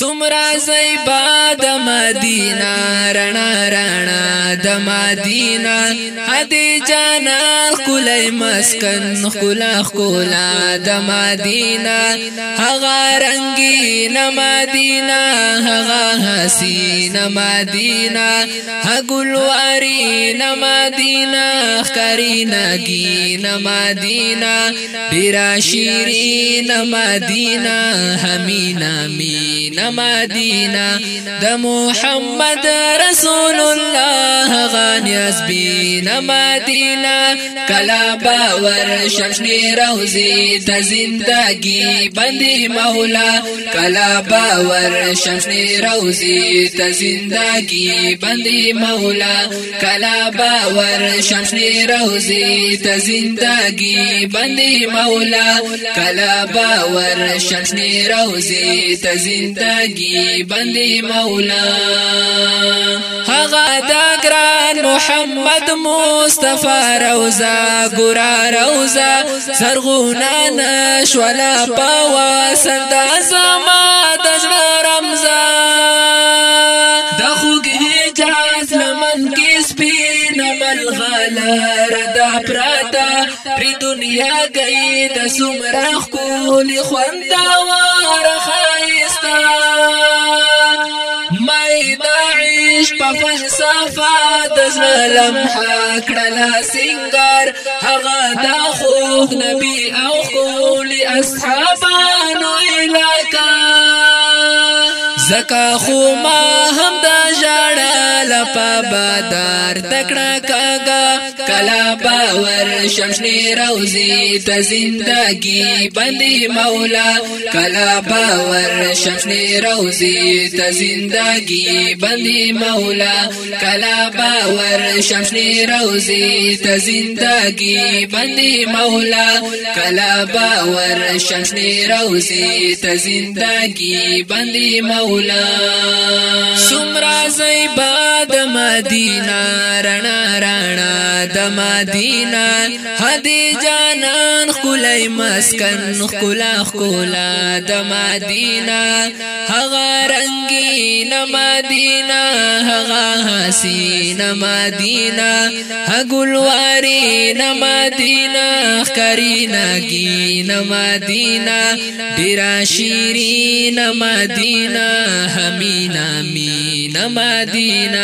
سمرا زیبا د مدینہ رڼا رڼا د مدینہ هدي جانا کولای مسکن خولا خولا د مدینہ هغه رنگین مدینہ هغه حسین مدینہ هغلوارین مدینہ کرینګین مدینہ بیرا شیرین مدینہ حمینا مینا مدينة د محمد رسول الله غانی اسبین مدينة کلا باور شمشنی روزی د زندگی بندی مولا کلا باور شمشنی روزی د زندگی بندی مولا کلا باور شمشنی روزی د زندگی بندی مولا کلا باور شمشنی روزی د زندگی لګي بندي مولا هغه دا ګران محمد مصطفی روزا ګورا روزا زرغونا نشولا پوا سردا زما د رمزا د خوګ حجاز لمن کې سپین ملغلا ردا پراتا پر دنیا گئی د سمرخ کول خوندوار خایستا شاه صفا د ظلم حکړه سنگار هغه د خوغ نبی او خول اصحابانو الهکا زکا خو ما هم د جړه کلا پابادار تکړه کاګا کلا باور شمشنی روزي ته زندگی بندي مولا کلا باور شمشنی روزي ته زندگی بندي مولا کلا باور شمشنی روزي ته زندگی بندي مولا کلا باور شمشنی روزي ته زندگی بندي مولا سمرا زيبان د مدینه رڼا رڼا د مدینه هدي جانان خلای مسکن خلا خلا د مدینه هغه رنگین مدینه هغه حسین مدینه هغلوارین مدینه کرینګین مدینه ډیر شیرین مدینه حمینا مینا مدینه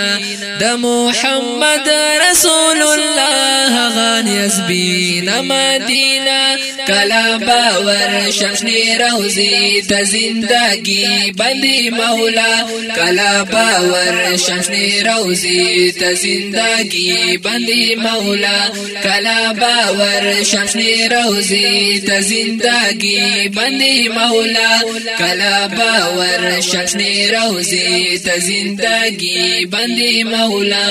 د محمد رسول الله غان يزبينا مدينة کلا باور شمشنی روزی ته زندگی بندي مولا کلا باور شمشنی روزی ته زندگی بندي مولا کلا باور شمشنی روزی ته زندگی بندي مولا کلا باور شمشنی روزی ته زندگی دی مولا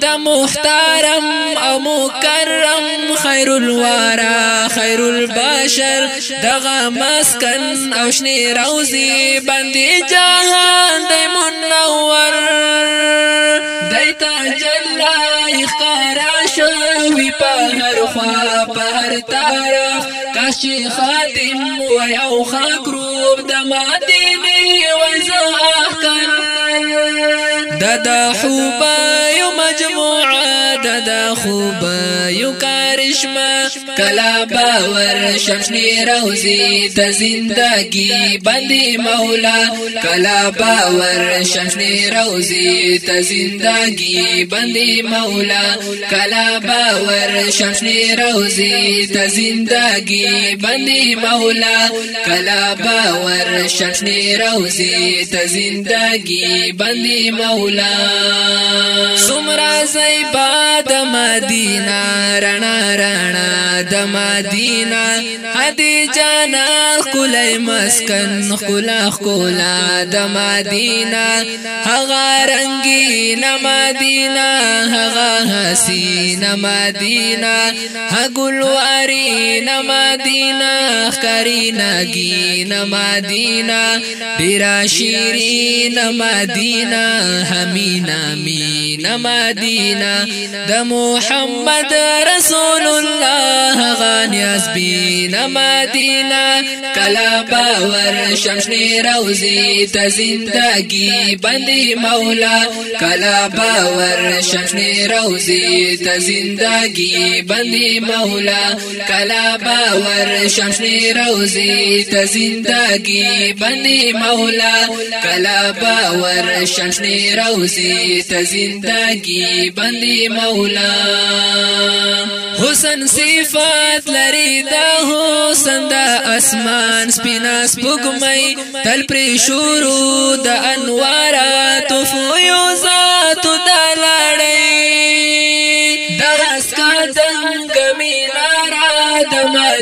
دا مختارم او مکرم خیر الوارا خیر البشر دغه مسکن او شنی روزی باندې جهان دی منور دیتا جلا اختارا شوی پهر خوا پهر طرف کاشی خاتم و یو خاکروب دما دینی و زاکن Música دا دا خوبا یو مجموعه دا دا خوبا یو کارشما کلا باور شمشنی روزی د زندگی باندې مولا کلا باور شمشنی روزی د زندگی باندې مولا کلا باور شمشنی روزی د زندگی باندې مولا کلا باور شمشنی روزی د زندگی باندې مولا مولا سمرا زیبا د مدینہ رڼا رڼا د مدینہ هدي جانا خلای مسکن خلا خلا د مدینہ هغه رنگین مدینہ هغه حسین مدینہ هغلواری مدینہ خرینګین مدینہ ډیر شیرین مدینہ حمينا مينا مدينة دا محمد رسول الله غاني أسبينا مدينة کلا باور روزي تزندقي تا زندگی بندی مولا کلا باور شمشنی روزی تا زندگی بندی مولا کلا باور شمشنی روزی تا زندگی بندی مولا کلا باور شمشنی اوسی ته زندگی باندې مولا حسن صفات لري دا حسن د اسمان سپینا سپوږمۍ تل پر شروع د انوارات فیوزات د لړۍ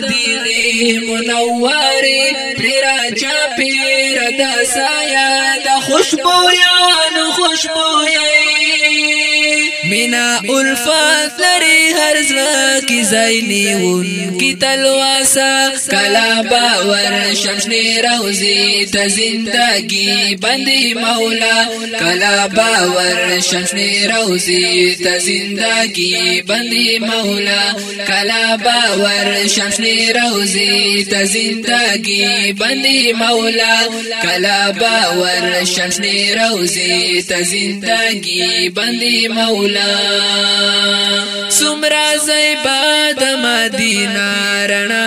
مدینه منوره پیرا چا پیر د سایه د خوشبو یا خوشبو یا مینا الفاظ لري هر زړه کې زایني ون کی تلواسا کلا باور شمشنی روزی ته زندگی بندي مولا کلا باور شمشنی روزی ته زندگی بندي مولا کلا باور شمشنی روزی ته زندگی بندي مولا کلا باور شمشنی روزی ته زندگی بندي مولا سمرا زیبا د مدینه رڼا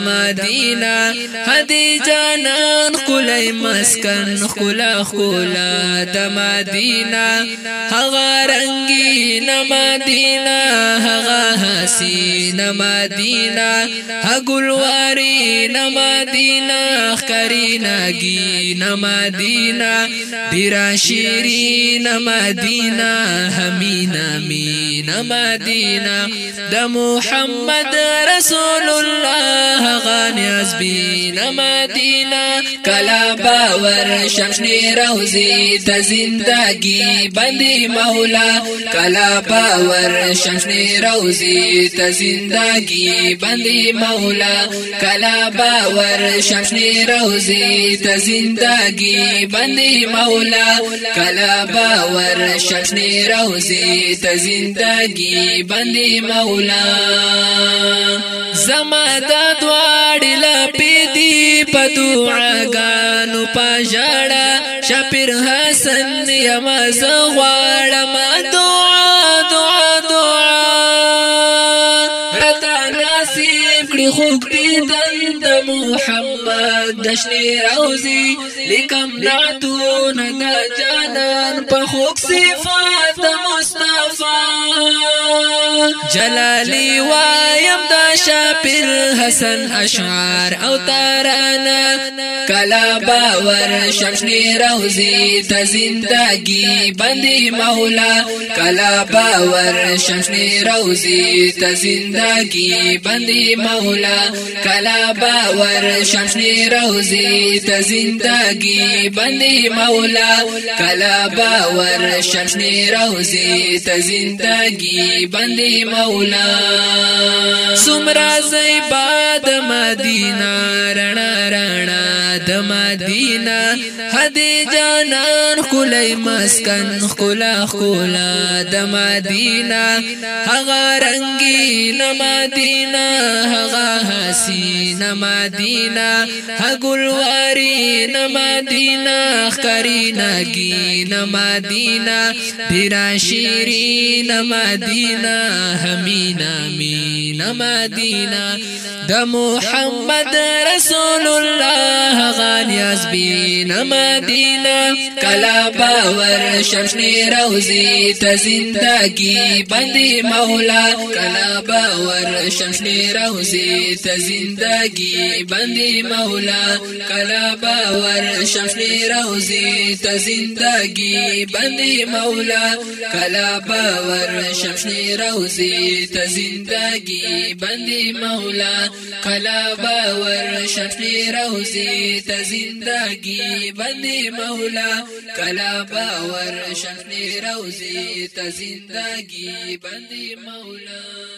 مدینه هدي جانان خلای مسکن خلا خلا د مدینه هغه رنگین مدینه هغه حسین مدینه هغلواری مدینه کرینگی مدینه ډیر شیرین مدینه همینا مینا مدینه د محمد رسول الله هغه نیازبین مدینه کلا باور شمشنی روزی ته زندگی بندي مولا کلا باور شمشنی روزی ته زندگی بندي مولا کلا باور شمشنی روزی ته زندگی بندي مولا کلا باور شمشنی روزی ته زندگی بندي مولا زما د دوه غاړې لپې دي په دعاګانو په ژړه شپیر حسن یم زه غواړم دعا دعا دعا راته نصیب کړي خوږ دیدن د محمد د شنې روزي لیکم نعتونه د جانان په خوږ صفات د مصطفی جلالي وایم دا شابل حسن اشعار او تارانا کلا باور شمشنی روزی تا زندگی بندی مولا کلا باور شمشنی روزی تا زندگی بندی مولا کلا باور شمشنی روزی تا زندگی بندی مولا کلا باور شمشنی روزی تا زندگی بندی دی مولا سمرا زیبا د مدینه رڼا رڼا د مدینه هدي جانان خولای مسکن خولا خولا د مدینه هغه رنگی نه مدینه هغه حسین مدینه هغلواری نه مدینه کرینگی نه مدینه ډیر شیرین مدینه همینا مینا مدینه د محمد رسول الله خاغان یزبین مدینه کلا باور شمشنی روزی تا زندگی بندی مولا کلا باور شمشنی روزی تا زندگی بندی مولا کلا باور شمشنی روزی تا زندگی بندی مولا کلا باور شمشنی روزی تا زندگی بندی مولا کلا باور شمشنی روزی ته زندگی باندې مولا کلا باور شخنی روزی ته زندگی باندې مولا